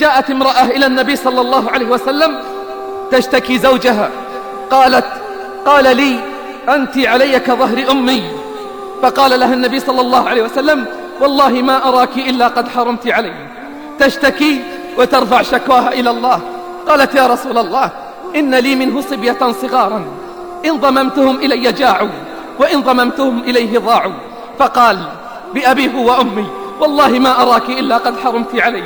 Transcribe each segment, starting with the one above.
جاءت امرأة إلى النبي صلى الله عليه وسلم تشتكي زوجها قالت قال لي أنت علي كظهر أمي. فقال لها النبي صلى الله عليه وسلم والله ما أراك إلا قد حرمت علي تشتكي وترفع شكواها إلى الله. قالت يا رسول الله إن لي منه صبية صغارا إن ضممتهم إلي جاعوا وإن ضممتهم إليه ضاعوا. فقال بأبيه وأمي والله ما أراك إلا قد حرمت علي.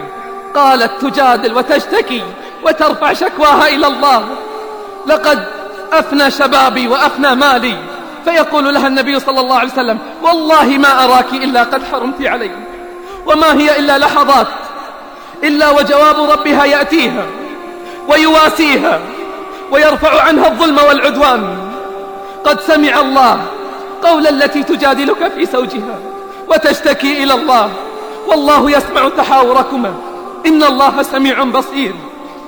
قالت تجادل وتشتكي وترفع شكواها إلى الله. لقد أفنى شبابي وأفنى مالي. فيقول لها النبي صلى الله عليه وسلم والله ما أراك إلا قد حرمت علي. وما هي إلا لحظات إلا وجواب ربها يأتيها ويواسيها ويرفع عنها الظلم والعدوان. قد سمع الله قول التي تجادلك في زوجها وتشتكي إلى الله. والله يسمع تحاوركما إن الله سميع بصير.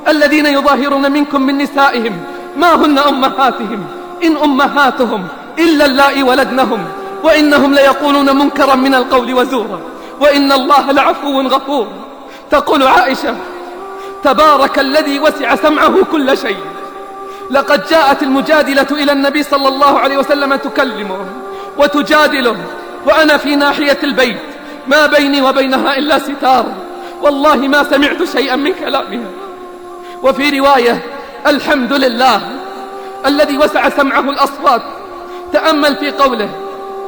الذين يظاهرون منكم من نسائهم ما هن أمهاتهم؟ إن أمهاتهم إلا اللائي ولدنهم وإنهم ليقولون منكرا من القول وزورا. وإن الله لعفو غفور. تقول عائشة تبارك الذي وسع سمعه كل شيء. لقد جاءت المجادلة إلى النبي صلى الله عليه وسلم تكلمه. وتجادله. وأنا في ناحية البيت. ما بيني وبينها إلا ستار. والله ما سمعت شيئا من كلامها. وفي رواية الحمد لله الذي وسع سمعه الأصوات. تأمل في قوله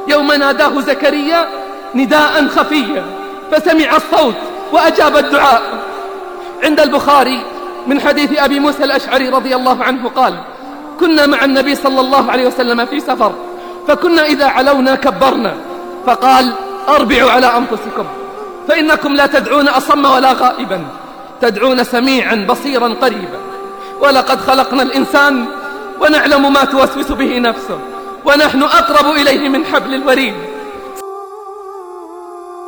يوم ناداه زكريا نداء خفيا فسمع الصوت وأجاب الدعاء. عند البخاري من حديث أبي موسى الأشعري رضي الله عنه قال كنا مع النبي صلى الله عليه وسلم في سفر فكنا إذا علونا كبرنا فقال أربعوا على أنفسكم. فإنكم لا تدعون أصم ولا غائبا تدعون سميعا بصيرا قريبا. ولقد خلقنا الإنسان ونعلم ما توسوس به نفسه ونحن أقرب إليه من حبل الوريد.